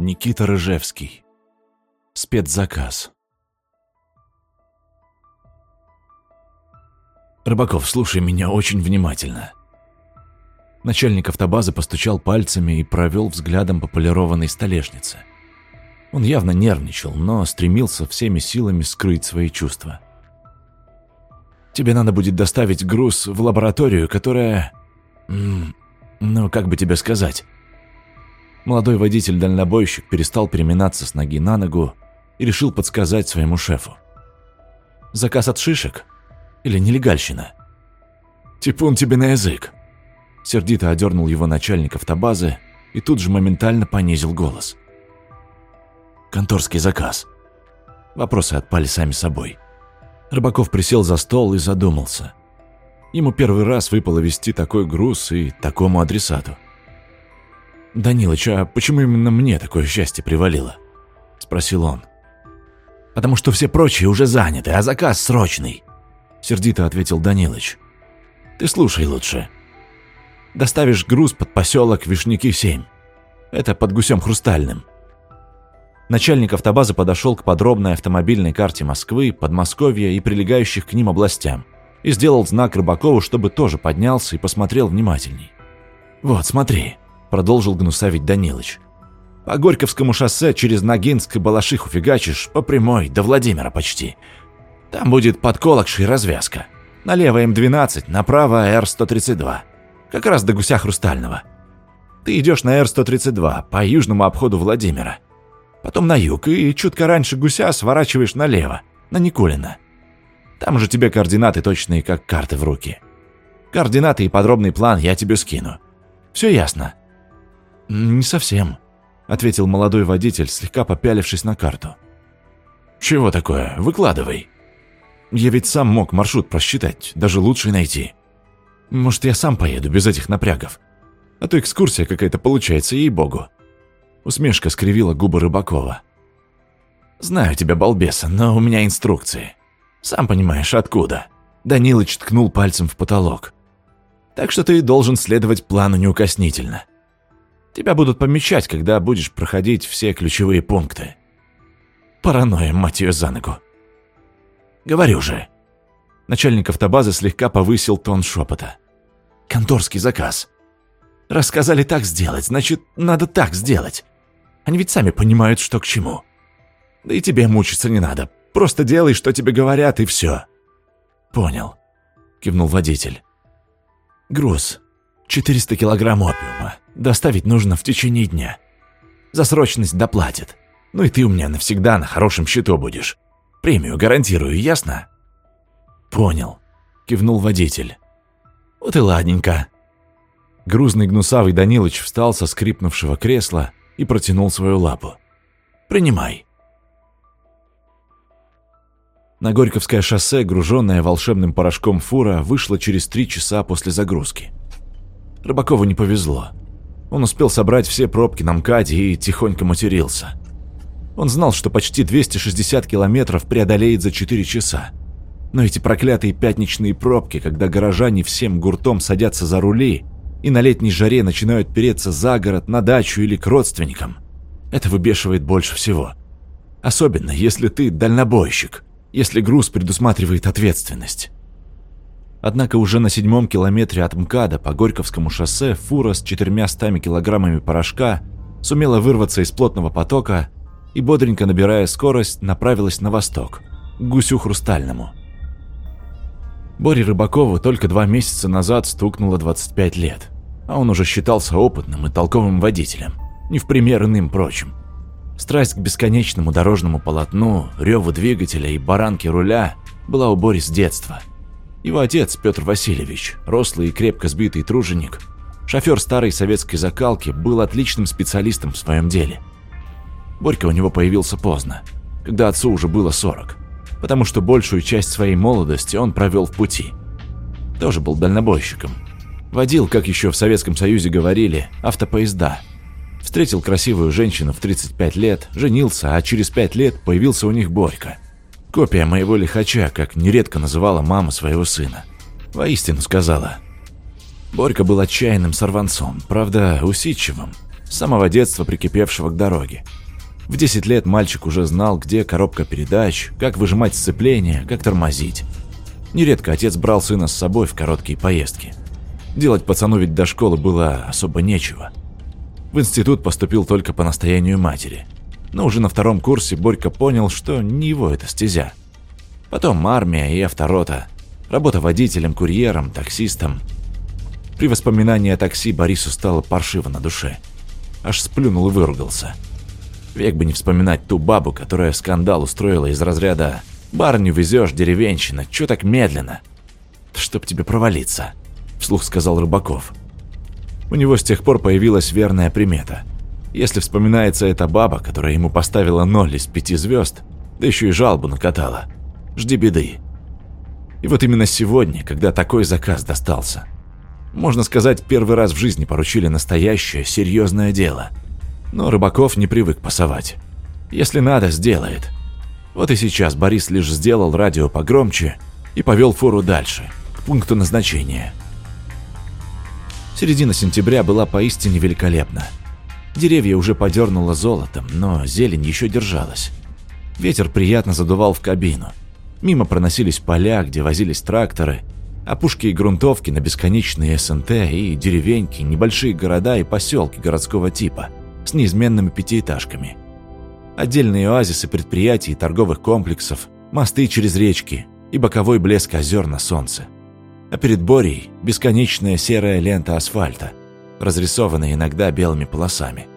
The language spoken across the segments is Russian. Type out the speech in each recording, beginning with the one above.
Никита Рыжевский. Спецзаказ. Рыбаков, слушай меня очень внимательно. Начальник автобазы постучал пальцами и провел взглядом по полированной столешнице. Он явно нервничал, но стремился всеми силами скрыть свои чувства. Тебе надо будет доставить груз в лабораторию, которая... Ну, как бы тебе сказать? Молодой водитель-дальнобойщик перестал переминаться с ноги на ногу и решил подсказать своему шефу. Заказ от шишек? Или нелегальщина? Типун тебе на язык. Сердито одернул его начальник автобазы и тут же моментально понизил голос. Конторский заказ. Вопросы отпали сами собой. Рыбаков присел за стол и задумался. Ему первый раз выпало вести такой груз и такому адресату. «Данилыч, а почему именно мне такое счастье привалило?» – спросил он. «Потому что все прочие уже заняты, а заказ срочный», – сердито ответил Данилыч. «Ты слушай лучше. Доставишь груз под поселок Вишняки-7. Это под гусем Хрустальным. Начальник автобазы подошел к подробной автомобильной карте Москвы, Подмосковья и прилегающих к ним областям и сделал знак Рыбакову, чтобы тоже поднялся и посмотрел внимательней. «Вот, смотри», – продолжил гнусавить Данилыч. «По Горьковскому шоссе через Ногинск и Балашиху фигачишь, по прямой, до Владимира почти. Там будет подколокши и развязка. Налево М12, направо Р-132. Как раз до Гуся Хрустального. Ты идешь на Р-132 по южному обходу Владимира потом на юг и чутко раньше гуся сворачиваешь налево, на Никулина. Там же тебе координаты точные, как карты в руки. Координаты и подробный план я тебе скину. Все ясно?» «Не совсем», — ответил молодой водитель, слегка попялившись на карту. «Чего такое? Выкладывай. Я ведь сам мог маршрут просчитать, даже лучше найти. Может, я сам поеду без этих напрягов. А то экскурсия какая-то получается, ей-богу». Усмешка скривила губы Рыбакова. «Знаю тебя, балбеса, но у меня инструкции. Сам понимаешь, откуда?» Данилыч ткнул пальцем в потолок. «Так что ты должен следовать плану неукоснительно. Тебя будут помечать, когда будешь проходить все ключевые пункты. Паранойя, мать ее, за ногу. Говорю же». Начальник автобазы слегка повысил тон шепота. «Конторский заказ. Рассказали так сделать, значит, надо так сделать. Они ведь сами понимают, что к чему. Да и тебе мучиться не надо. Просто делай, что тебе говорят, и все. Понял, кивнул водитель. Груз. 400 килограмм опиума. Доставить нужно в течение дня. За срочность доплатят. Ну и ты у меня навсегда на хорошем счету будешь. Премию гарантирую, ясно? Понял, кивнул водитель. Вот и ладненько. Грузный гнусавый Данилыч встал со скрипнувшего кресла и протянул свою лапу. «Принимай». На Горьковское шоссе, груженная волшебным порошком фура, вышла через три часа после загрузки. Рыбакову не повезло. Он успел собрать все пробки на МКАДе и тихонько матерился. Он знал, что почти 260 километров преодолеет за 4 часа. Но эти проклятые пятничные пробки, когда горожане всем гуртом садятся за рули, и на летней жаре начинают переться за город, на дачу или к родственникам. Это выбешивает больше всего. Особенно, если ты дальнобойщик, если груз предусматривает ответственность. Однако уже на седьмом километре от МКАДа по Горьковскому шоссе фура с четырьмя-стами килограммами порошка сумела вырваться из плотного потока и, бодренько набирая скорость, направилась на восток, к Гусю Хрустальному. Боре Рыбакову только два месяца назад стукнуло 25 лет, а он уже считался опытным и толковым водителем, не в пример иным прочим. Страсть к бесконечному дорожному полотну, реву двигателя и баранке руля была у Бори с детства. Его отец, Петр Васильевич, рослый и крепко сбитый труженик, шофер старой советской закалки, был отличным специалистом в своем деле. Борька у него появился поздно, когда отцу уже было 40 потому что большую часть своей молодости он провел в пути. Тоже был дальнобойщиком. Водил, как еще в Советском Союзе говорили, автопоезда. Встретил красивую женщину в 35 лет, женился, а через 5 лет появился у них Борька. Копия моего лихача, как нередко называла мама своего сына. Воистину сказала. Борька был отчаянным сорванцом, правда, усидчивым. с самого детства прикипевшего к дороге. В 10 лет мальчик уже знал, где коробка передач, как выжимать сцепление, как тормозить. Нередко отец брал сына с собой в короткие поездки. Делать пацану ведь до школы было особо нечего. В институт поступил только по настоянию матери. Но уже на втором курсе Борька понял, что не его это стезя. Потом армия и авторота, работа водителем, курьером, таксистом. При воспоминании о такси Борису стало паршиво на душе. Аж сплюнул и выругался. Век бы не вспоминать ту бабу, которая скандал устроила из разряда «Барню везешь, деревенщина, чё так медленно?» «Чтоб тебе провалиться», – вслух сказал Рыбаков. У него с тех пор появилась верная примета. Если вспоминается эта баба, которая ему поставила ноль из пяти звезд, да еще и жалобу накатала, жди беды. И вот именно сегодня, когда такой заказ достался, можно сказать, первый раз в жизни поручили настоящее, серьезное дело – но Рыбаков не привык пасовать. Если надо, сделает. Вот и сейчас Борис лишь сделал радио погромче и повел фуру дальше, к пункту назначения. Середина сентября была поистине великолепна. Деревья уже подернуло золотом, но зелень еще держалась. Ветер приятно задувал в кабину. Мимо проносились поля, где возились тракторы, опушки и грунтовки на бесконечные СНТ и деревеньки, небольшие города и поселки городского типа – с неизменными пятиэтажками. Отдельные оазисы предприятий и торговых комплексов, мосты через речки и боковой блеск озер на солнце. А перед Борей бесконечная серая лента асфальта, разрисованная иногда белыми полосами.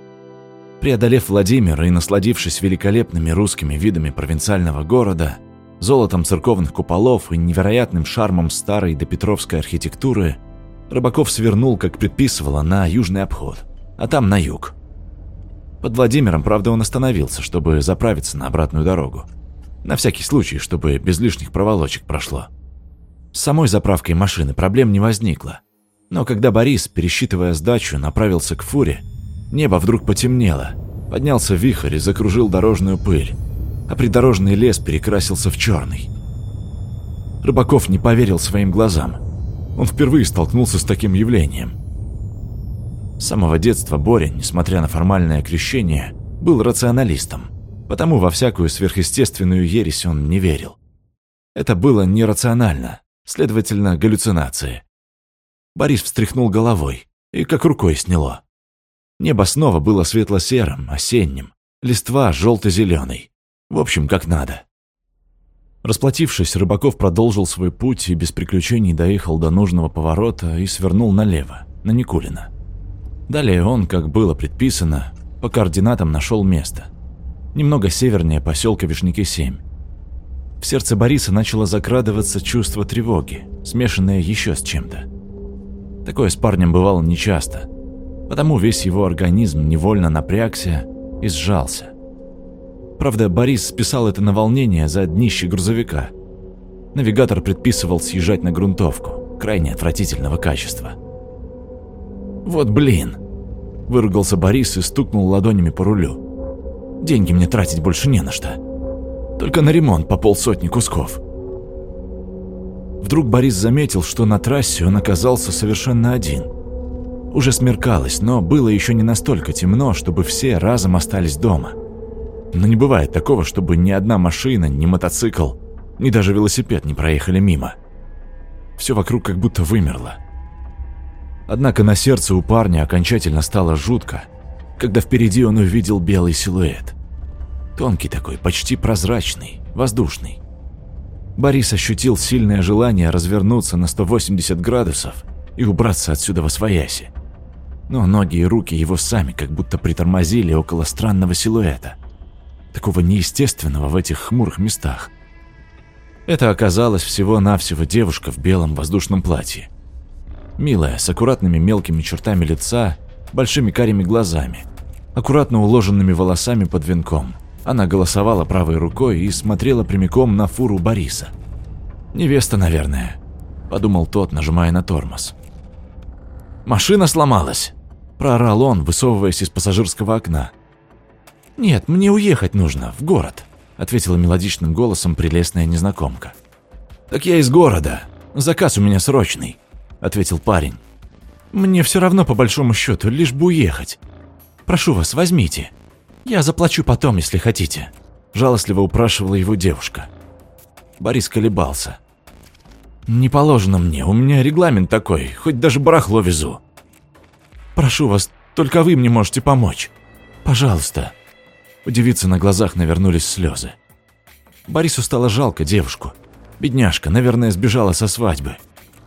Преодолев Владимир и насладившись великолепными русскими видами провинциального города, золотом церковных куполов и невероятным шармом старой допетровской архитектуры, Рыбаков свернул, как предписывало, на южный обход, а там на юг. Под Владимиром, правда, он остановился, чтобы заправиться на обратную дорогу. На всякий случай, чтобы без лишних проволочек прошло. С самой заправкой машины проблем не возникло. Но когда Борис, пересчитывая сдачу, направился к фуре, небо вдруг потемнело, поднялся вихрь и закружил дорожную пыль, а придорожный лес перекрасился в черный. Рыбаков не поверил своим глазам. Он впервые столкнулся с таким явлением. С самого детства Боря, несмотря на формальное крещение, был рационалистом, потому во всякую сверхъестественную ересь он не верил. Это было нерационально, следовательно, галлюцинации. Борис встряхнул головой, и как рукой сняло. Небо снова было светло-серым, осенним, листва желто-зеленой. В общем, как надо. Расплатившись, Рыбаков продолжил свой путь и без приключений доехал до нужного поворота и свернул налево, на Никулина. Далее он, как было предписано, по координатам нашел место. Немного севернее поселка Вишняки-7. В сердце Бориса начало закрадываться чувство тревоги, смешанное еще с чем-то. Такое с парнем бывало нечасто, потому весь его организм невольно напрягся и сжался. Правда, Борис списал это на волнение за днище грузовика. Навигатор предписывал съезжать на грунтовку, крайне отвратительного качества. «Вот блин!» – выругался Борис и стукнул ладонями по рулю. «Деньги мне тратить больше не на что. Только на ремонт по полсотни кусков». Вдруг Борис заметил, что на трассе он оказался совершенно один. Уже смеркалось, но было еще не настолько темно, чтобы все разом остались дома. Но не бывает такого, чтобы ни одна машина, ни мотоцикл, ни даже велосипед не проехали мимо. Все вокруг как будто вымерло. Однако на сердце у парня окончательно стало жутко, когда впереди он увидел белый силуэт. Тонкий такой, почти прозрачный, воздушный. Борис ощутил сильное желание развернуться на 180 градусов и убраться отсюда во свояси. Но ноги и руки его сами как будто притормозили около странного силуэта, такого неестественного в этих хмурых местах. Это оказалась всего-навсего девушка в белом воздушном платье. Милая, с аккуратными мелкими чертами лица, большими карими глазами, аккуратно уложенными волосами под венком. Она голосовала правой рукой и смотрела прямиком на фуру Бориса. «Невеста, наверное», – подумал тот, нажимая на тормоз. «Машина сломалась!» – проорал он, высовываясь из пассажирского окна. «Нет, мне уехать нужно, в город», – ответила мелодичным голосом прелестная незнакомка. «Так я из города. Заказ у меня срочный», ответил парень. «Мне все равно, по большому счету, лишь бы уехать». Прошу вас, возьмите. Я заплачу потом, если хотите», – жалостливо упрашивала его девушка. Борис колебался. «Не положено мне, у меня регламент такой, хоть даже барахло везу». «Прошу вас, только вы мне можете помочь. Пожалуйста». У девицы на глазах навернулись слезы. Борису стало жалко девушку. Бедняжка, наверное, сбежала со свадьбы.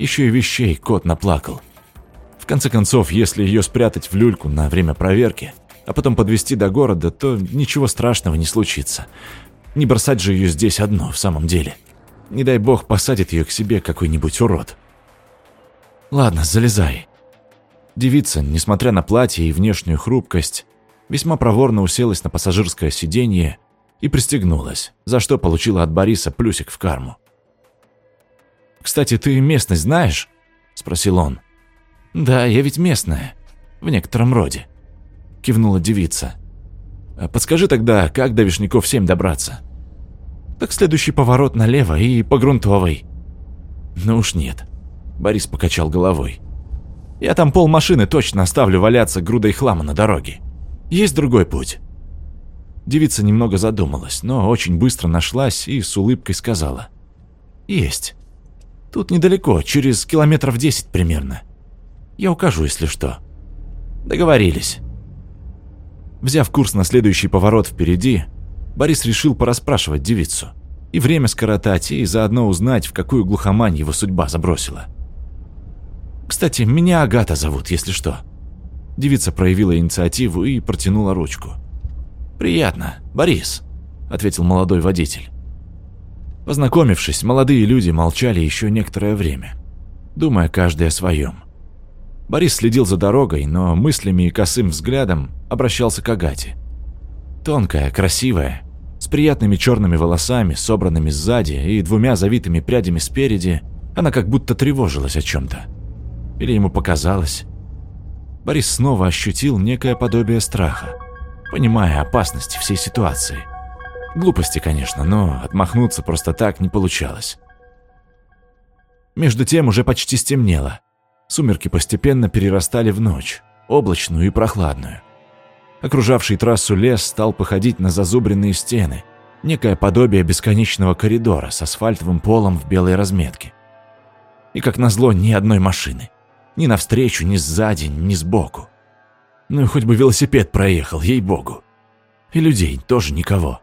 Еще и вещей кот наплакал. В конце концов, если ее спрятать в люльку на время проверки, а потом подвести до города, то ничего страшного не случится. Не бросать же ее здесь одну, в самом деле. Не дай бог посадит ее к себе какой-нибудь урод. Ладно, залезай. Девица, несмотря на платье и внешнюю хрупкость, весьма проворно уселась на пассажирское сиденье и пристегнулась, за что получила от Бориса плюсик в карму. «Кстати, ты местность знаешь?» – спросил он. «Да, я ведь местная. В некотором роде», – кивнула девица. «А подскажи тогда, как до Вишняков 7 добраться?» «Так следующий поворот налево и по грунтовой». «Ну уж нет», – Борис покачал головой. «Я там пол машины точно оставлю валяться грудой хлама на дороге. Есть другой путь». Девица немного задумалась, но очень быстро нашлась и с улыбкой сказала. «Есть». Тут недалеко, через километров десять примерно. Я укажу, если что. Договорились. Взяв курс на следующий поворот впереди, Борис решил порасспрашивать девицу. И время скоротать, и заодно узнать, в какую глухомань его судьба забросила. «Кстати, меня Агата зовут, если что». Девица проявила инициативу и протянула ручку. «Приятно, Борис», — ответил молодой водитель. Познакомившись, молодые люди молчали еще некоторое время, думая каждый о своем. Борис следил за дорогой, но мыслями и косым взглядом обращался к Агате. Тонкая, красивая, с приятными черными волосами, собранными сзади и двумя завитыми прядями спереди, она как будто тревожилась о чем-то. Или ему показалось. Борис снова ощутил некое подобие страха, понимая опасность всей ситуации – Глупости, конечно, но отмахнуться просто так не получалось. Между тем уже почти стемнело. Сумерки постепенно перерастали в ночь, облачную и прохладную. Окружавший трассу лес стал походить на зазубренные стены, некое подобие бесконечного коридора с асфальтовым полом в белой разметке. И, как назло, ни одной машины. Ни навстречу, ни сзади, ни сбоку. Ну хоть бы велосипед проехал, ей-богу. И людей тоже никого.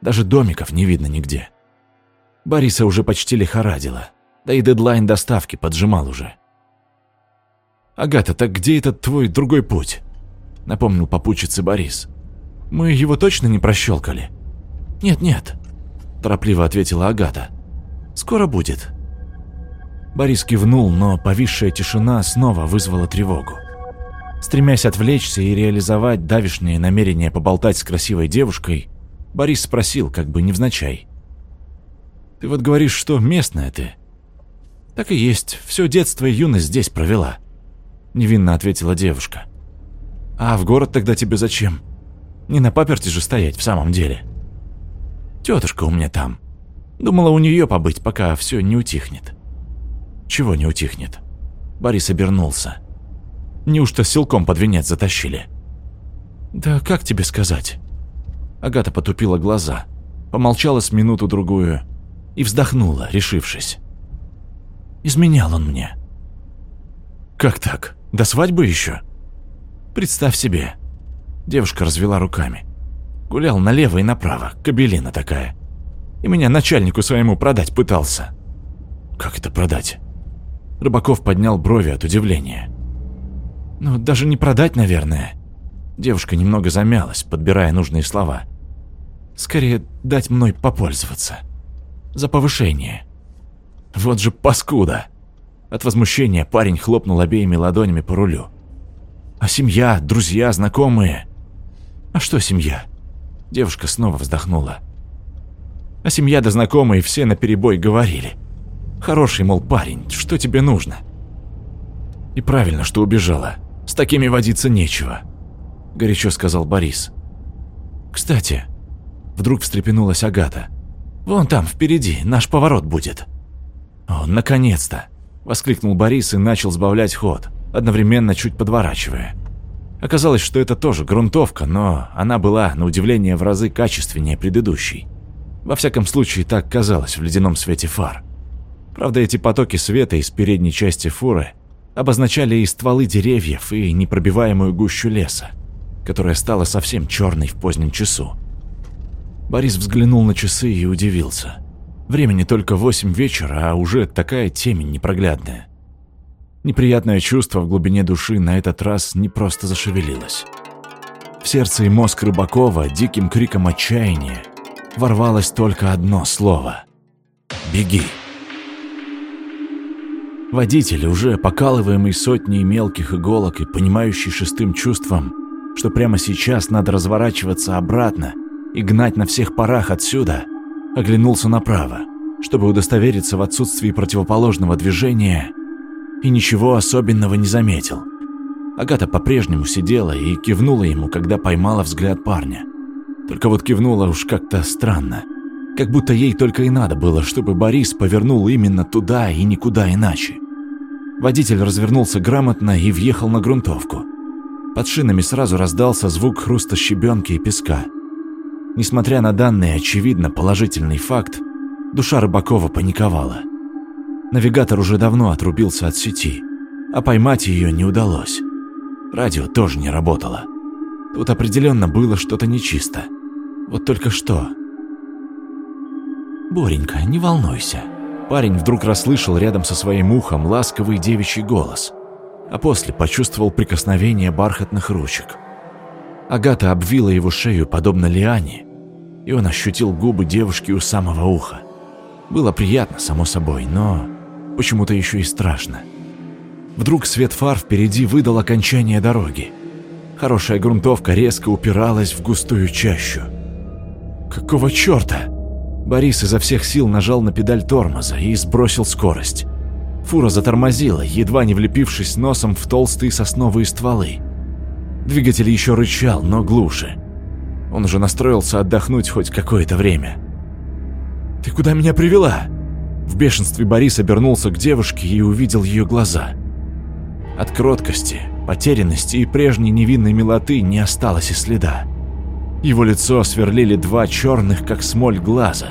Даже домиков не видно нигде. Бориса уже почти лихорадило, да и дедлайн доставки поджимал уже. «Агата, так где этот твой другой путь?» — напомнил попутчице Борис. «Мы его точно не прощелкали?» «Нет-нет», — торопливо ответила Агата. «Скоро будет». Борис кивнул, но повисшая тишина снова вызвала тревогу. Стремясь отвлечься и реализовать давишные намерения поболтать с красивой девушкой, Борис спросил, как бы невзначай. «Ты вот говоришь, что местная ты?» «Так и есть, все детство и юность здесь провела», — невинно ответила девушка. «А в город тогда тебе зачем? Не на паперти же стоять в самом деле». «Тетушка у меня там. Думала у нее побыть, пока все не утихнет». «Чего не утихнет?» Борис обернулся. «Неужто силком под венец затащили?» «Да как тебе сказать?» Агата потупила глаза, помолчала с минуту-другую и вздохнула, решившись. «Изменял он мне». «Как так? До свадьбы еще?» «Представь себе». Девушка развела руками. Гулял налево и направо, кабелина такая. И меня начальнику своему продать пытался. «Как это продать?» Рыбаков поднял брови от удивления. «Ну, даже не продать, наверное». Девушка немного замялась, подбирая нужные слова. Скорее дать мной попользоваться. За повышение. Вот же паскуда. От возмущения парень хлопнул обеими ладонями по рулю. А семья, друзья, знакомые? А что семья? Девушка снова вздохнула. А семья да знакомые все наперебой говорили. Хороший, мол, парень, что тебе нужно? И правильно, что убежала. С такими водиться нечего, горячо сказал Борис. Кстати, Вдруг встрепенулась Агата. «Вон там, впереди, наш поворот будет». «О, наконец-то!» – воскликнул Борис и начал сбавлять ход, одновременно чуть подворачивая. Оказалось, что это тоже грунтовка, но она была, на удивление, в разы качественнее предыдущей. Во всяком случае, так казалось в ледяном свете фар. Правда, эти потоки света из передней части фуры обозначали и стволы деревьев, и непробиваемую гущу леса, которая стала совсем черной в позднем часу. Борис взглянул на часы и удивился. Времени только восемь вечера, а уже такая темень непроглядная. Неприятное чувство в глубине души на этот раз не просто зашевелилось. В сердце и мозг Рыбакова диким криком отчаяния ворвалось только одно слово – «Беги!». Водитель, уже покалываемый сотней мелких иголок и понимающий шестым чувством, что прямо сейчас надо разворачиваться обратно и гнать на всех парах отсюда, оглянулся направо, чтобы удостовериться в отсутствии противоположного движения, и ничего особенного не заметил. Агата по-прежнему сидела и кивнула ему, когда поймала взгляд парня. Только вот кивнула уж как-то странно. Как будто ей только и надо было, чтобы Борис повернул именно туда и никуда иначе. Водитель развернулся грамотно и въехал на грунтовку. Под шинами сразу раздался звук хруста щебенки и песка. Несмотря на данный очевидно положительный факт, душа Рыбакова паниковала. Навигатор уже давно отрубился от сети, а поймать ее не удалось. Радио тоже не работало. Тут определенно было что-то нечисто. Вот только что. «Боренька, не волнуйся», Парень вдруг расслышал рядом со своим ухом ласковый девичий голос, а после почувствовал прикосновение бархатных ручек. Агата обвила его шею, подобно лиане, и он ощутил губы девушки у самого уха. Было приятно, само собой, но почему-то еще и страшно. Вдруг свет фар впереди выдал окончание дороги. Хорошая грунтовка резко упиралась в густую чащу. «Какого черта?» Борис изо всех сил нажал на педаль тормоза и сбросил скорость. Фура затормозила, едва не влепившись носом в толстые сосновые стволы. Двигатель еще рычал, но глуше. Он уже настроился отдохнуть хоть какое-то время. «Ты куда меня привела?» В бешенстве Борис обернулся к девушке и увидел ее глаза. От кроткости, потерянности и прежней невинной милоты не осталось и следа. Его лицо сверлили два черных, как смоль, глаза.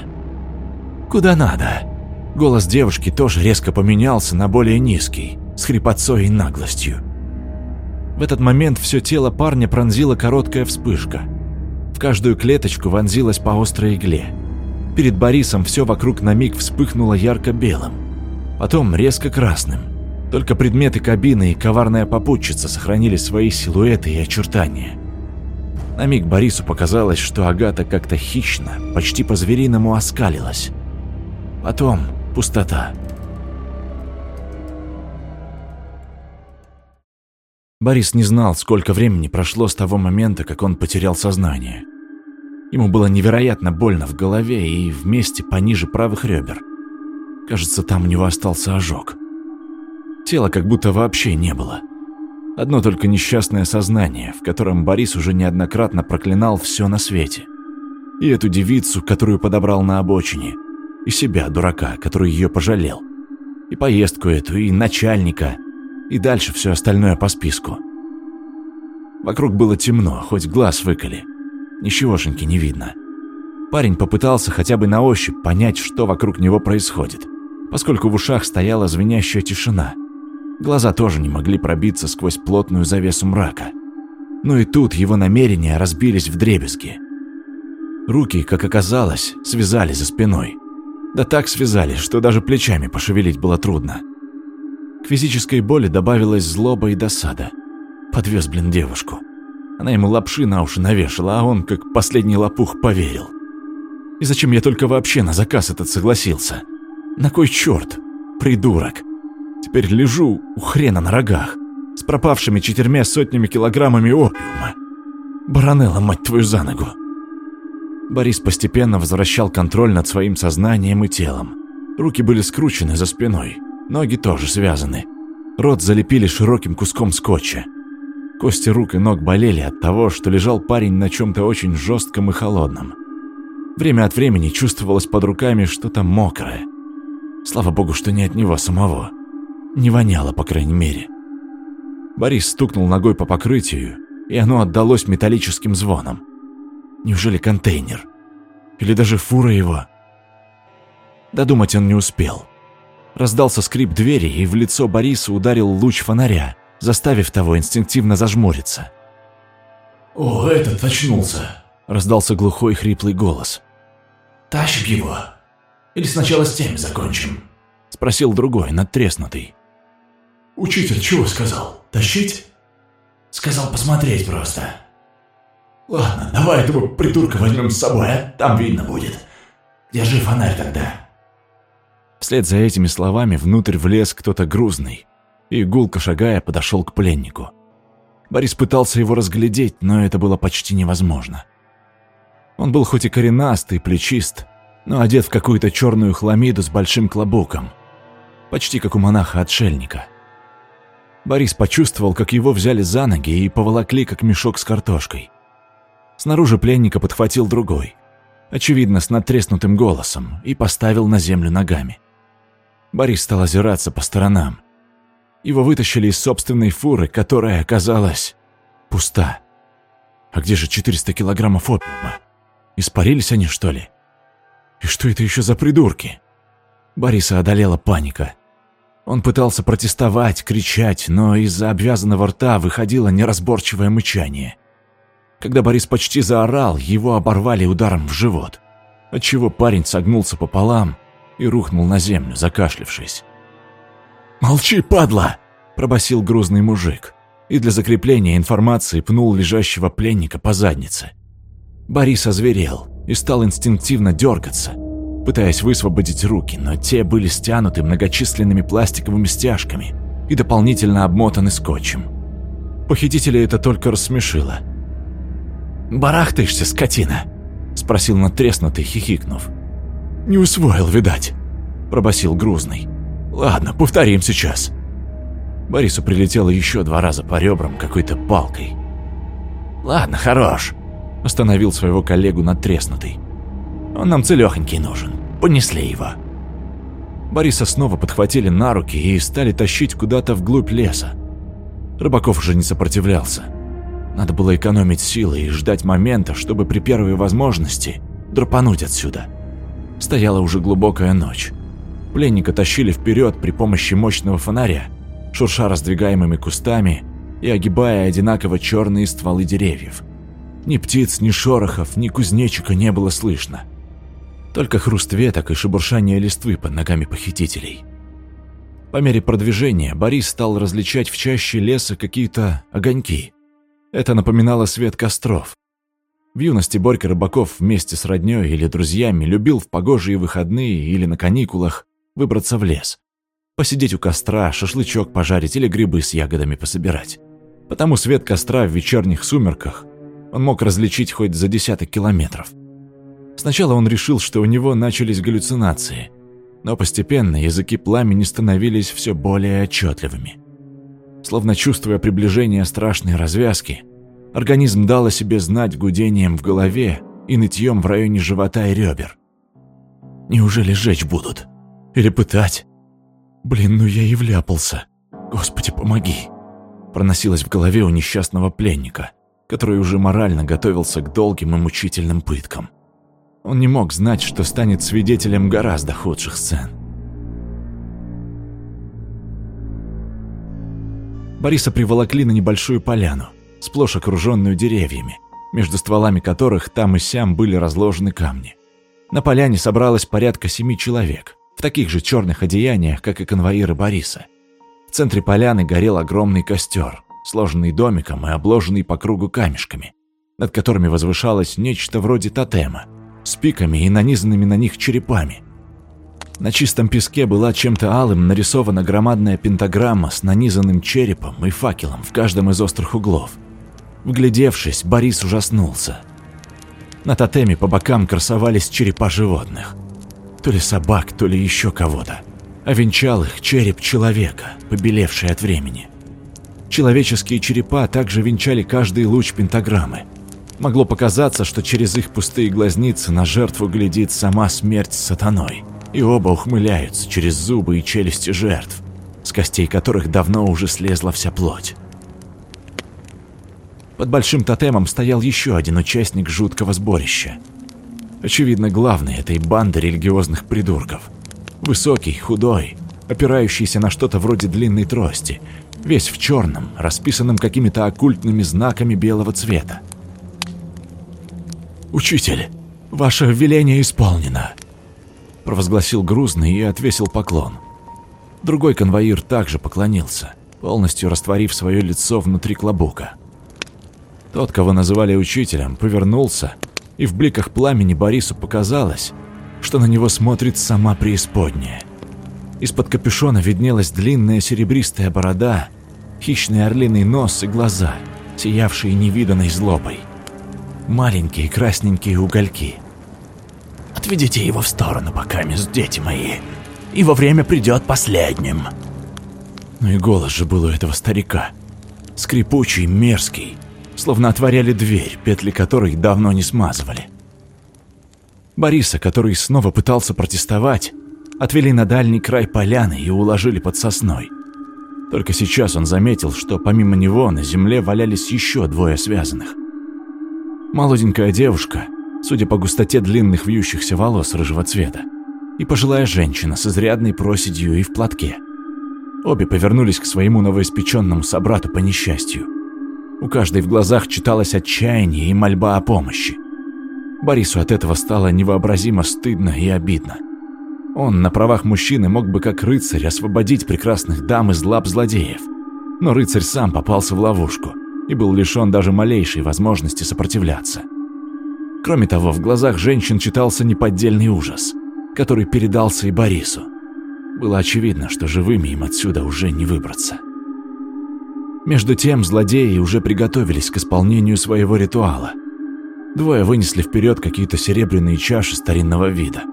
«Куда надо?» Голос девушки тоже резко поменялся на более низкий, с хрипотцой и наглостью. В этот момент все тело парня пронзила короткая вспышка. В каждую клеточку вонзилась по острой игле. Перед Борисом все вокруг на миг вспыхнуло ярко-белым, потом резко красным. Только предметы кабины и коварная попутчица сохранили свои силуэты и очертания. На миг Борису показалось, что Агата как-то хищно, почти по-звериному оскалилась. Потом пустота. Борис не знал, сколько времени прошло с того момента, как он потерял сознание. Ему было невероятно больно в голове и в месте пониже правых ребер. Кажется, там у него остался ожог. Тела как будто вообще не было. Одно только несчастное сознание, в котором Борис уже неоднократно проклинал все на свете. И эту девицу, которую подобрал на обочине, и себя, дурака, который ее пожалел, и поездку эту, и начальника, и дальше все остальное по списку. Вокруг было темно, хоть глаз выколи. Ничегошеньки не видно. Парень попытался хотя бы на ощупь понять, что вокруг него происходит, поскольку в ушах стояла звенящая тишина – Глаза тоже не могли пробиться сквозь плотную завесу мрака. Но и тут его намерения разбились в дребезги. Руки, как оказалось, связали за спиной. Да так связали, что даже плечами пошевелить было трудно. К физической боли добавилась злоба и досада. Подвез, блин, девушку. Она ему лапши на уши навешала, а он, как последний лопух, поверил. И зачем я только вообще на заказ этот согласился? На кой черт? Придурок. Теперь лежу у хрена на рогах, с пропавшими четырьмя сотнями килограммами опиума. Баронелла, мать твою, за ногу. Борис постепенно возвращал контроль над своим сознанием и телом. Руки были скручены за спиной, ноги тоже связаны. Рот залепили широким куском скотча. Кости рук и ног болели от того, что лежал парень на чем-то очень жестком и холодном. Время от времени чувствовалось под руками что-то мокрое. Слава богу, что не от него самого. Не воняло, по крайней мере. Борис стукнул ногой по покрытию и оно отдалось металлическим звоном. Неужели контейнер? Или даже фура его? Додумать он не успел. Раздался скрип двери, и в лицо Бориса ударил луч фонаря, заставив того инстинктивно зажмуриться. «О, этот очнулся!» – раздался глухой хриплый голос. «Тащим его? Или сначала с тем закончим?» – спросил другой, надтреснутый. «Учитель чего сказал? Тащить?» «Сказал посмотреть просто». «Ладно, давай этого придурка возьмем с собой, а? Там видно будет. Держи фонарь тогда». Вслед за этими словами внутрь влез кто-то грузный и, гулко шагая, подошел к пленнику. Борис пытался его разглядеть, но это было почти невозможно. Он был хоть и коренастый, плечист, но одет в какую-то черную хламиду с большим клобуком, почти как у монаха-отшельника. Борис почувствовал, как его взяли за ноги и поволокли, как мешок с картошкой. Снаружи пленника подхватил другой, очевидно, с надтреснутым голосом, и поставил на землю ногами. Борис стал озираться по сторонам. Его вытащили из собственной фуры, которая оказалась пуста. А где же 400 килограммов опиума? Испарились они, что ли? И что это еще за придурки? Бориса одолела паника. Он пытался протестовать, кричать, но из-за обвязанного рта выходило неразборчивое мычание. Когда Борис почти заорал, его оборвали ударом в живот, отчего парень согнулся пополам и рухнул на землю, закашлившись. «Молчи, падла!» – пробасил грузный мужик и для закрепления информации пнул лежащего пленника по заднице. Борис озверел и стал инстинктивно дергаться, пытаясь высвободить руки, но те были стянуты многочисленными пластиковыми стяжками и дополнительно обмотаны скотчем. Похитителя это только рассмешило. «Барахтаешься, скотина?» – спросил натреснутый, хихикнув. «Не усвоил, видать», – пробасил грузный. «Ладно, повторим сейчас». Борису прилетело еще два раза по ребрам какой-то палкой. «Ладно, хорош», – остановил своего коллегу надтреснутый. «Он нам целехонький нужен. Понесли его». Бориса снова подхватили на руки и стали тащить куда-то вглубь леса. Рыбаков уже не сопротивлялся. Надо было экономить силы и ждать момента, чтобы при первой возможности драпануть отсюда. Стояла уже глубокая ночь. Пленника тащили вперед при помощи мощного фонаря, шурша раздвигаемыми кустами и огибая одинаково черные стволы деревьев. Ни птиц, ни шорохов, ни кузнечика не было слышно. Только хруст веток и шебуршание листвы под ногами похитителей. По мере продвижения Борис стал различать в чаще леса какие-то огоньки. Это напоминало свет костров, в юности Борька Рыбаков вместе с роднёй или друзьями любил в погожие выходные или на каникулах выбраться в лес. Посидеть у костра, шашлычок пожарить или грибы с ягодами пособирать. Потому свет костра в вечерних сумерках он мог различить хоть за десяток километров. Сначала он решил, что у него начались галлюцинации, но постепенно языки пламени становились все более отчетливыми. Словно чувствуя приближение страшной развязки, Организм дал о себе знать гудением в голове и нытьем в районе живота и ребер. Неужели жечь будут? Или пытать? Блин, ну я и вляпался. Господи, помоги. Проносилось в голове у несчастного пленника, который уже морально готовился к долгим и мучительным пыткам. Он не мог знать, что станет свидетелем гораздо худших сцен. Бориса приволокли на небольшую поляну сплошь окруженную деревьями, между стволами которых там и сям были разложены камни. На поляне собралось порядка семи человек, в таких же черных одеяниях, как и конвоиры Бориса. В центре поляны горел огромный костер, сложенный домиком и обложенный по кругу камешками, над которыми возвышалось нечто вроде тотема, с пиками и нанизанными на них черепами. На чистом песке была чем-то алым нарисована громадная пентаграмма с нанизанным черепом и факелом в каждом из острых углов. Вглядевшись, Борис ужаснулся. На тотеме по бокам красовались черепа животных. То ли собак, то ли еще кого-то. А венчал их череп человека, побелевший от времени. Человеческие черепа также венчали каждый луч пентаграммы. Могло показаться, что через их пустые глазницы на жертву глядит сама смерть с сатаной. И оба ухмыляются через зубы и челюсти жертв, с костей которых давно уже слезла вся плоть. Под большим тотемом стоял еще один участник жуткого сборища. Очевидно, главный этой банды религиозных придурков. Высокий, худой, опирающийся на что-то вроде длинной трости, весь в черном, расписанном какими-то оккультными знаками белого цвета. «Учитель, ваше веление исполнено!» провозгласил грузный и отвесил поклон. Другой конвоир также поклонился, полностью растворив свое лицо внутри клобука. Тот, кого называли учителем, повернулся, и в бликах пламени Борису показалось, что на него смотрит сама преисподняя. Из-под капюшона виднелась длинная серебристая борода, хищный орлиный нос и глаза, сиявшие невиданной злобой. Маленькие красненькие угольки. «Отведите его в сторону, пока, мисс, дети мои. Его время придет последним». Ну и голос же был у этого старика. Скрипучий, мерзкий, словно отворяли дверь, петли которой давно не смазывали. Бориса, который снова пытался протестовать, отвели на дальний край поляны и уложили под сосной. Только сейчас он заметил, что помимо него на земле валялись еще двое связанных. Молоденькая девушка, судя по густоте длинных вьющихся волос рыжего цвета, и пожилая женщина с изрядной проседью и в платке. Обе повернулись к своему новоиспеченному собрату по несчастью. У каждой в глазах читалось отчаяние и мольба о помощи. Борису от этого стало невообразимо стыдно и обидно. Он на правах мужчины мог бы как рыцарь освободить прекрасных дам из лап злодеев. Но рыцарь сам попался в ловушку и был лишен даже малейшей возможности сопротивляться. Кроме того, в глазах женщин читался неподдельный ужас, который передался и Борису. Было очевидно, что живыми им отсюда уже не выбраться. Между тем злодеи уже приготовились к исполнению своего ритуала. Двое вынесли вперед какие-то серебряные чаши старинного вида.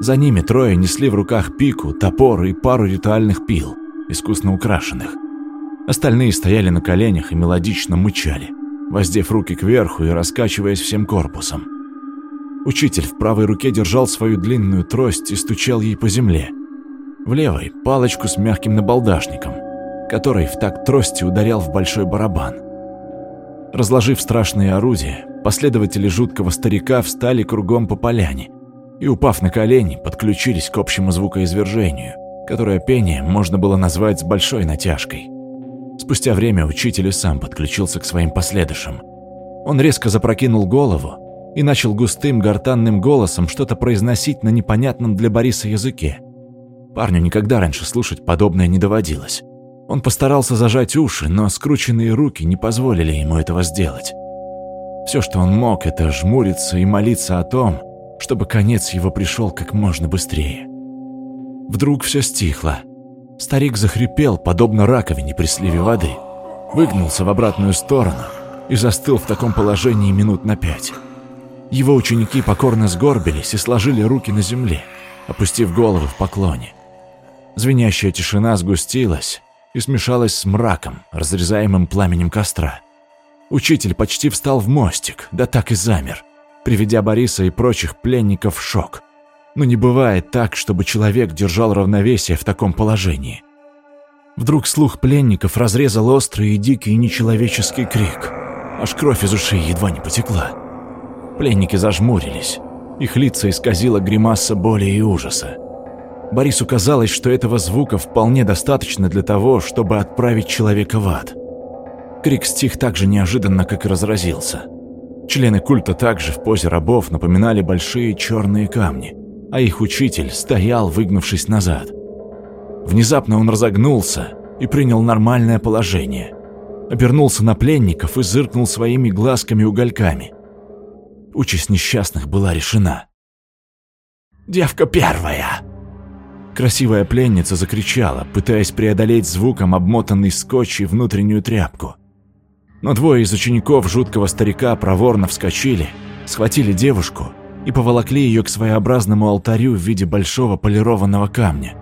За ними трое несли в руках пику, топор и пару ритуальных пил, искусно украшенных. Остальные стояли на коленях и мелодично мычали, воздев руки кверху и раскачиваясь всем корпусом. Учитель в правой руке держал свою длинную трость и стучал ей по земле. В левой – палочку с мягким набалдашником – который в такт трости ударял в большой барабан. Разложив страшные орудия, последователи жуткого старика встали кругом по поляне и, упав на колени, подключились к общему звукоизвержению, которое пение можно было назвать с большой натяжкой. Спустя время учитель сам подключился к своим последующим. Он резко запрокинул голову и начал густым гортанным голосом что-то произносить на непонятном для Бориса языке. Парню никогда раньше слушать подобное не доводилось. Он постарался зажать уши, но скрученные руки не позволили ему этого сделать. Все, что он мог, это жмуриться и молиться о том, чтобы конец его пришел как можно быстрее. Вдруг все стихло. Старик захрипел, подобно раковине при сливе воды, выгнулся в обратную сторону и застыл в таком положении минут на пять. Его ученики покорно сгорбились и сложили руки на земле, опустив головы в поклоне. Звенящая тишина сгустилась, и смешалась с мраком, разрезаемым пламенем костра. Учитель почти встал в мостик, да так и замер, приведя Бориса и прочих пленников в шок. Но не бывает так, чтобы человек держал равновесие в таком положении. Вдруг слух пленников разрезал острый и дикий нечеловеческий крик. Аж кровь из ушей едва не потекла. Пленники зажмурились. Их лица исказила гримаса боли и ужаса. Борису казалось, что этого звука вполне достаточно для того, чтобы отправить человека в ад. Крик стих так же неожиданно, как и разразился. Члены культа также в позе рабов напоминали большие черные камни, а их учитель стоял, выгнувшись назад. Внезапно он разогнулся и принял нормальное положение. Обернулся на пленников и зыркнул своими глазками-угольками. Участь несчастных была решена. «Девка первая!» Красивая пленница закричала, пытаясь преодолеть звуком обмотанный скотч и внутреннюю тряпку. Но двое из учеников жуткого старика проворно вскочили, схватили девушку и поволокли ее к своеобразному алтарю в виде большого полированного камня.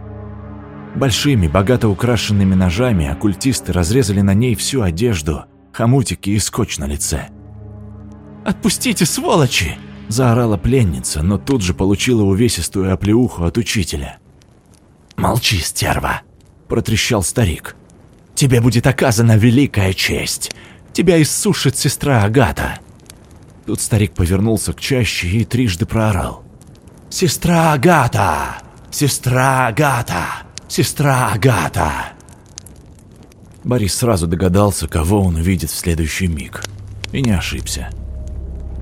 Большими, богато украшенными ножами оккультисты разрезали на ней всю одежду, хомутики и скотч на лице. «Отпустите, сволочи!» – заорала пленница, но тут же получила увесистую оплеуху от учителя – «Молчи, стерва!» – протрещал старик. «Тебе будет оказана великая честь. Тебя иссушит сестра Агата!» Тут старик повернулся к чаще и трижды проорал. «Сестра Агата! Сестра Агата! Сестра Агата!» Борис сразу догадался, кого он увидит в следующий миг. И не ошибся.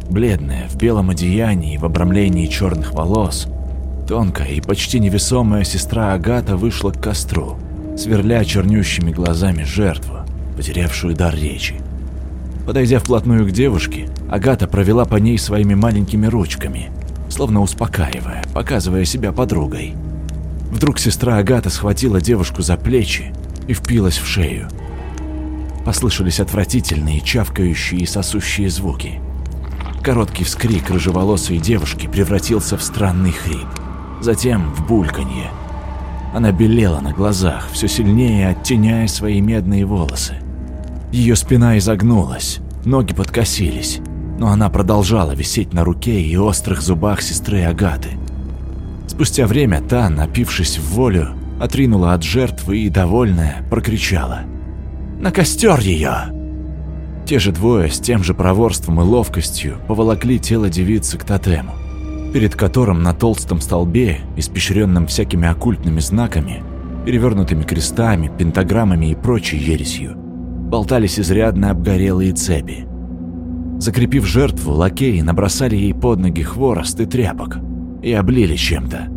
Бледная, в белом одеянии и в обрамлении черных волос, тонкая и почти невесомая сестра Агата вышла к костру, сверля чернющими глазами жертву, потерявшую дар речи. Подойдя вплотную к девушке, Агата провела по ней своими маленькими ручками, словно успокаивая, показывая себя подругой. Вдруг сестра Агата схватила девушку за плечи и впилась в шею. Послышались отвратительные, чавкающие и сосущие звуки. Короткий вскрик рыжеволосой девушки превратился в странный хрип, затем в бульканье. Она белела на глазах, все сильнее оттеняя свои медные волосы. Ее спина изогнулась, ноги подкосились, но она продолжала висеть на руке и острых зубах сестры Агаты. Спустя время та, напившись в волю, отринула от жертвы и, довольная, прокричала. «На костер ее!» Те же двое с тем же проворством и ловкостью поволокли тело девицы к тотему, перед которым на толстом столбе, испещренном всякими оккультными знаками, перевернутыми крестами, пентаграммами и прочей ересью, болтались изрядно обгорелые цепи. Закрепив жертву, лакеи набросали ей под ноги хворост и тряпок и облили чем-то,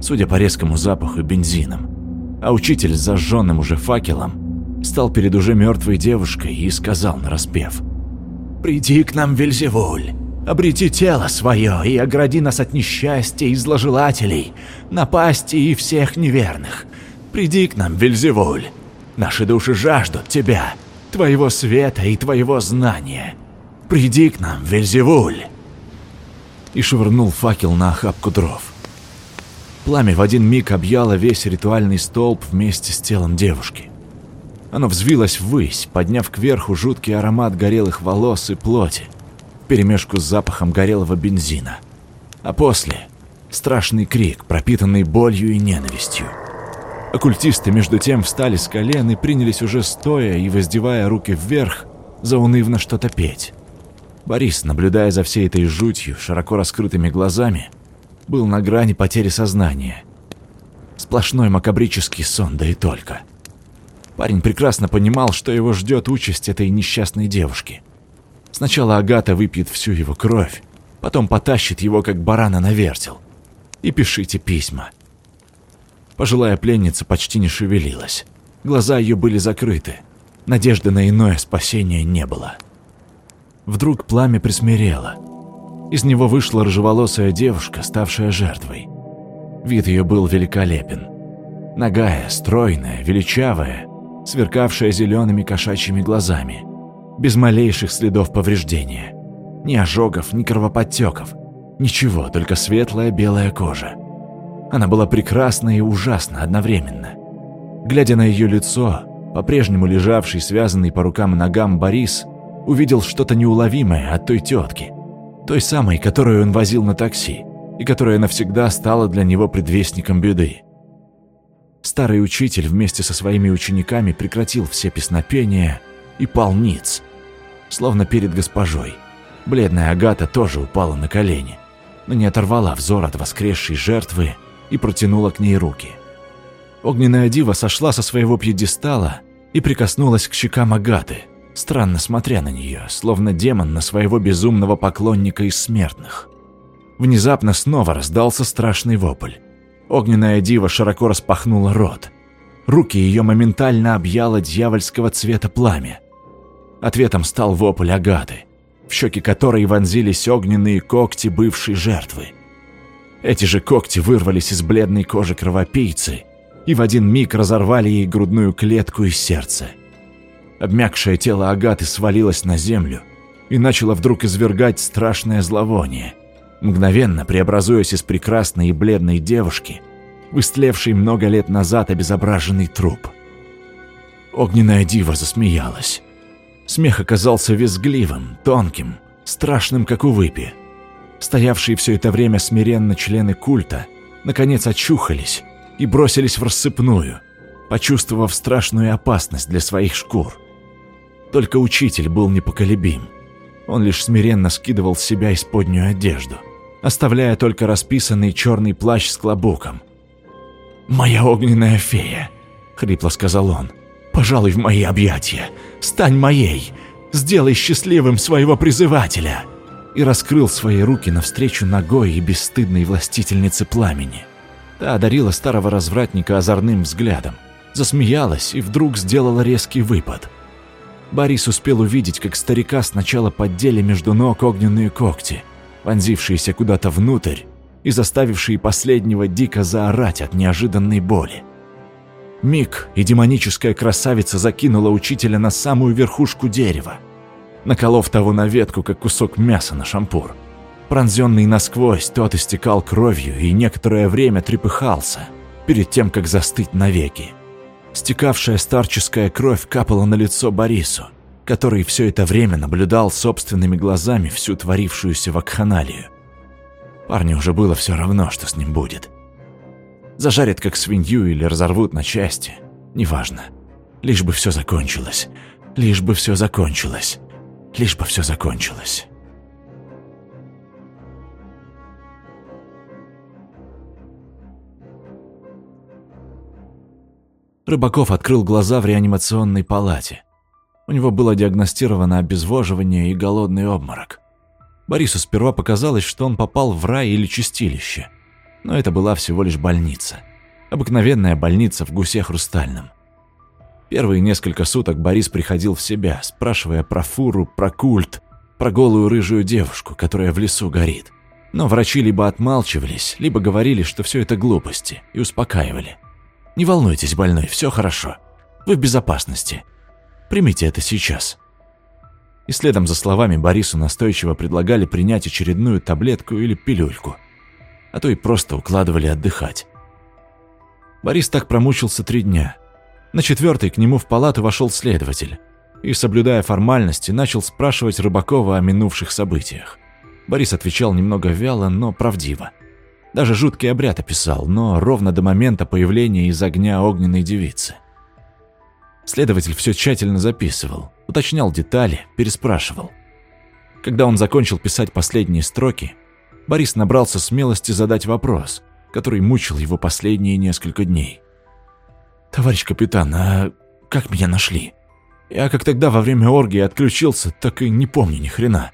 судя по резкому запаху бензином. А учитель с зажженным уже факелом стал перед уже мертвой девушкой и сказал нараспев «Приди к нам, Вельзевуль, обрети тело свое и огради нас от несчастья и зложелателей, напасти и всех неверных. Приди к нам, Вельзевуль, наши души жаждут тебя, твоего света и твоего знания. Приди к нам, Вельзевуль!» И швырнул факел на охапку дров. Пламя в один миг объяло весь ритуальный столб вместе с телом девушки. Оно взвилось ввысь, подняв кверху жуткий аромат горелых волос и плоти, вперемешку с запахом горелого бензина. А после — страшный крик, пропитанный болью и ненавистью. Оккультисты между тем встали с колен и принялись уже стоя и воздевая руки вверх, заунывно что-то петь. Борис, наблюдая за всей этой жутью широко раскрытыми глазами, был на грани потери сознания. Сплошной макабрический сон, да и только. Парень прекрасно понимал, что его ждет участь этой несчастной девушки. Сначала Агата выпьет всю его кровь, потом потащит его, как барана, на вертел. И пишите письма. Пожилая пленница почти не шевелилась. Глаза ее были закрыты. Надежды на иное спасение не было. Вдруг пламя присмирело. Из него вышла рыжеволосая девушка, ставшая жертвой. Вид ее был великолепен. Нагая, стройная, величавая, сверкавшая зелеными кошачьими глазами, без малейших следов повреждения. Ни ожогов, ни кровоподтеков. Ничего, только светлая белая кожа. Она была прекрасна и ужасна одновременно. Глядя на ее лицо, по-прежнему лежавший связанный по рукам и ногам Борис увидел что-то неуловимое от той тетки, той самой, которую он возил на такси, и которая навсегда стала для него предвестником беды. Старый учитель вместе со своими учениками прекратил все песнопения и пал ниц, словно перед госпожой. Бледная Агата тоже упала на колени, но не оторвала взор от воскресшей жертвы и протянула к ней руки. Огненная дива сошла со своего пьедестала и прикоснулась к щекам Агаты – странно смотря на нее, словно демон на своего безумного поклонника из смертных. Внезапно снова раздался страшный вопль. Огненная дива широко распахнула рот. Руки ее моментально объяло дьявольского цвета пламя. Ответом стал вопль Агаты, в щеки которой вонзились огненные когти бывшей жертвы. Эти же когти вырвались из бледной кожи кровопийцы и в один миг разорвали ей грудную клетку и сердце. Обмякшее тело Агаты свалилось на землю и начало вдруг извергать страшное зловоние, мгновенно преобразуясь из прекрасной и бледной девушки в истлевший много лет назад обезображенный труп. Огненная дива засмеялась. Смех оказался визгливым, тонким, страшным, как у выпи. Стоявшие все это время смиренно члены культа наконец очухались и бросились в рассыпную, почувствовав страшную опасность для своих шкур. Только учитель был непоколебим. Он лишь смиренно скидывал с себя исподнюю одежду, оставляя только расписанный черный плащ с клобуком. «Моя огненная фея», — хрипло сказал он, — «пожалуй, в мои объятия, стань моей, сделай счастливым своего призывателя» и раскрыл свои руки навстречу ногой и бесстыдной властительнице пламени. Та одарила старого развратника озорным взглядом, засмеялась и вдруг сделала резкий выпад. Борис успел увидеть, как старика сначала поддели между ног огненные когти, вонзившиеся куда-то внутрь и заставившие последнего дико заорать от неожиданной боли. Миг, и демоническая красавица закинула учителя на самую верхушку дерева, наколов того на ветку, как кусок мяса на шампур. Пронзенный насквозь, тот истекал кровью и некоторое время трепыхался, перед тем, как застыть навеки. Стекавшая старческая кровь капала на лицо Борису, который все это время наблюдал собственными глазами всю творившуюся вакханалию. Парню уже было все равно, что с ним будет. Зажарят как свинью или разорвут на части, неважно. Лишь бы все закончилось, лишь бы все закончилось лишь бы все закончилось. Рыбаков открыл глаза в реанимационной палате. У него было диагностировано обезвоживание и голодный обморок. Борису сперва показалось, что он попал в рай или чистилище. Но это была всего лишь больница. Обыкновенная больница в гусе хрустальном. Первые несколько суток Борис приходил в себя, спрашивая про фуру, про культ, про голую рыжую девушку, которая в лесу горит. Но врачи либо отмалчивались, либо говорили, что все это глупости, и успокаивали. «Не волнуйтесь, больной, все хорошо. Вы в безопасности. Примите это сейчас». И следом за словами Борису настойчиво предлагали принять очередную таблетку или пилюльку, а то и просто укладывали отдыхать. Борис так промучился три дня, на четвертый к нему в палату вошел следователь и, соблюдая формальности, начал спрашивать Рыбакова о минувших событиях. Борис отвечал немного вяло, но правдиво. Даже жуткий обряд описал, но ровно до момента появления из огня огненной девицы. Следователь все тщательно записывал, уточнял детали, переспрашивал. Когда он закончил писать последние строки, Борис набрался смелости задать вопрос, который мучил его последние несколько дней. «Товарищ капитан, а как меня нашли? Я как тогда во время оргии отключился, так и не помню ни хрена».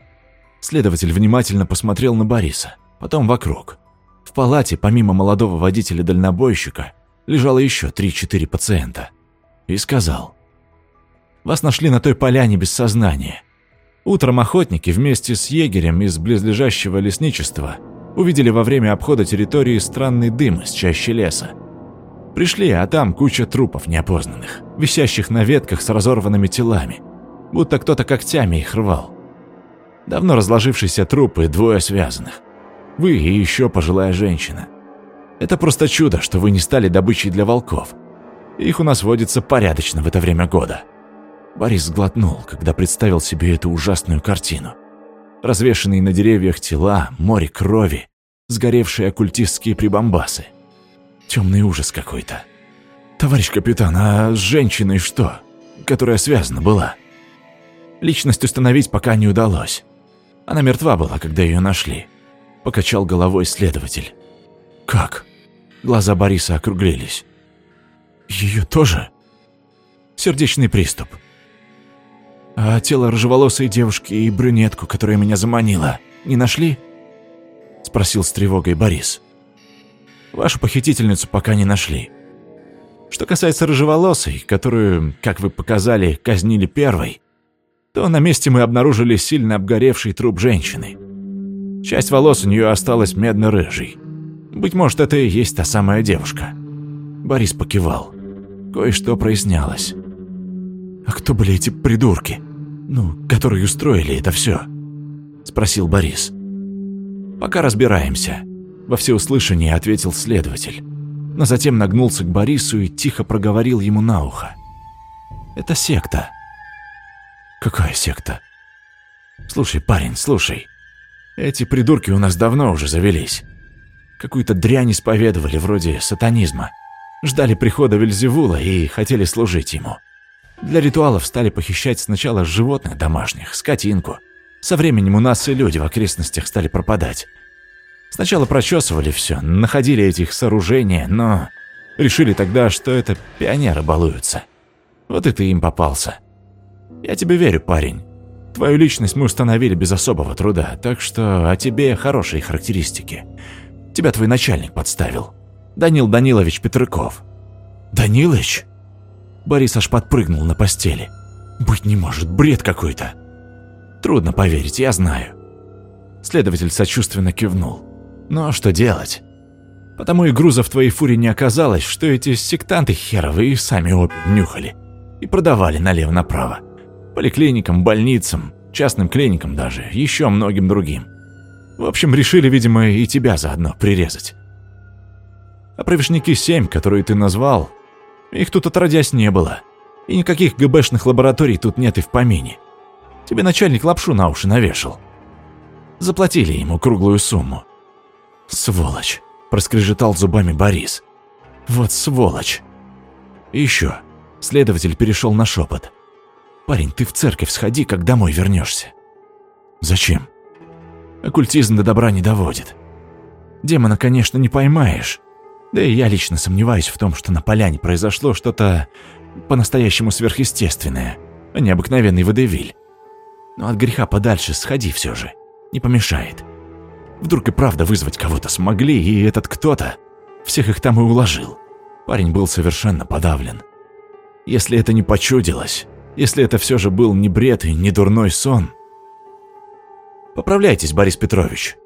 Следователь внимательно посмотрел на Бориса, потом вокруг. В палате, помимо молодого водителя-дальнобойщика, лежало еще 3-4 пациента. И сказал. «Вас нашли на той поляне без сознания. Утром охотники вместе с егерем из близлежащего лесничества увидели во время обхода территории странный дым из чащи леса. Пришли, а там куча трупов неопознанных, висящих на ветках с разорванными телами, будто кто-то когтями их рвал. Давно разложившиеся трупы, двое связанных. Вы и еще пожилая женщина. Это просто чудо, что вы не стали добычей для волков. Их у нас водится порядочно в это время года. Борис сглотнул, когда представил себе эту ужасную картину. Развешенные на деревьях тела, море крови, сгоревшие оккультистские прибамбасы – Темный ужас какой-то. Товарищ капитан, а с женщиной что? Которая связана была? Личность установить пока не удалось. Она мертва была, когда ее нашли. Покачал головой следователь. Как? Глаза Бориса округлились. Ее тоже? Сердечный приступ. А тело рыжеволосой девушки и брюнетку, которая меня заманила, не нашли? Спросил с тревогой Борис. Вашу похитительницу пока не нашли. Что касается рыжеволосой, которую, как вы показали, казнили первой, то на месте мы обнаружили сильно обгоревший труп женщины. Часть волос у нее осталась медно-рыжей. Быть может, это и есть та самая девушка. Борис покивал. Кое-что прояснялось. «А кто были эти придурки? Ну, которые устроили это все?» Спросил Борис. «Пока разбираемся. Во всеуслышание ответил следователь, но затем нагнулся к Борису и тихо проговорил ему на ухо. «Это секта». «Какая секта?» «Слушай, парень, слушай. Эти придурки у нас давно уже завелись. Какую-то дрянь исповедовали, вроде сатанизма. Ждали прихода Вельзевула и хотели служить ему. Для ритуалов стали похищать сначала животных домашних, скотинку. Со временем у нас и люди в окрестностях стали пропадать. Сначала прочесывали все, находили этих сооружения, но решили тогда, что это пионеры балуются. Вот и ты им попался. Я тебе верю, парень. Твою личность мы установили без особого труда, так что о тебе хорошие характеристики. Тебя твой начальник подставил. Данил Данилович Петрыков. Данилович? Борис аж подпрыгнул на постели. Быть не может, бред какой-то. Трудно поверить, я знаю. Следователь сочувственно кивнул. Но что делать? Потому и груза в твоей фуре не оказалось, что эти сектанты херовые сами опиум нюхали и продавали налево-направо. Поликлиникам, больницам, частным клиникам даже, еще многим другим. В общем, решили, видимо, и тебя заодно прирезать. А провишники 7, которые ты назвал, их тут отродясь не было. И никаких ГБшных лабораторий тут нет и в помине. Тебе начальник лапшу на уши навешал. Заплатили ему круглую сумму. Сволочь, проскрежетал зубами Борис. Вот сволочь. Еще. Следователь перешел на шепот. «Парень, ты в церковь сходи, как домой вернешься». «Зачем?» «Оккультизм до добра не доводит. Демона, конечно, не поймаешь. Да и я лично сомневаюсь в том, что на поляне произошло что-то по-настоящему сверхъестественное, а не обыкновенный водевиль. Но от греха подальше сходи все же, не помешает. Вдруг и правда вызвать кого-то смогли, и этот кто-то всех их там и уложил. Парень был совершенно подавлен. Если это не почудилось, если это все же был не бред и не дурной сон. Поправляйтесь, Борис Петрович.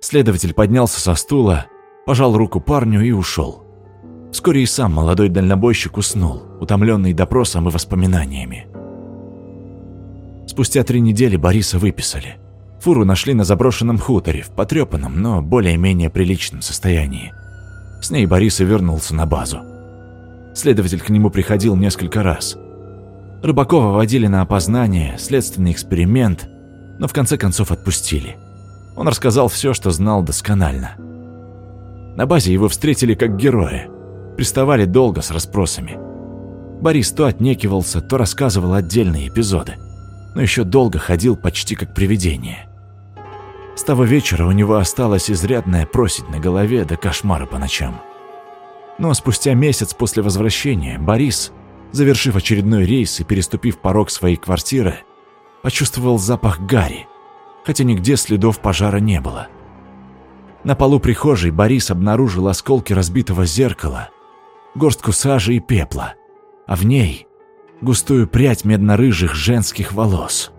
Следователь поднялся со стула, пожал руку парню и ушел. Вскоре и сам молодой дальнобойщик уснул, утомленный допросом и воспоминаниями. Спустя три недели Бориса выписали. Фуру нашли на заброшенном хуторе, в потрепанном, но более-менее приличном состоянии. С ней Борис и вернулся на базу. Следователь к нему приходил несколько раз. Рыбакова водили на опознание, следственный эксперимент, но в конце концов отпустили. Он рассказал все, что знал досконально. На базе его встретили как героя. Приставали долго с расспросами. Борис то отнекивался, то рассказывал отдельные эпизоды, но еще долго ходил почти как привидение. С того вечера у него осталась изрядная просить на голове до кошмара по ночам. Но спустя месяц после возвращения Борис, завершив очередной рейс и переступив порог своей квартиры, почувствовал запах гари, хотя нигде следов пожара не было. На полу прихожей Борис обнаружил осколки разбитого зеркала, горстку сажи и пепла, а в ней густую прядь медно-рыжих женских волос.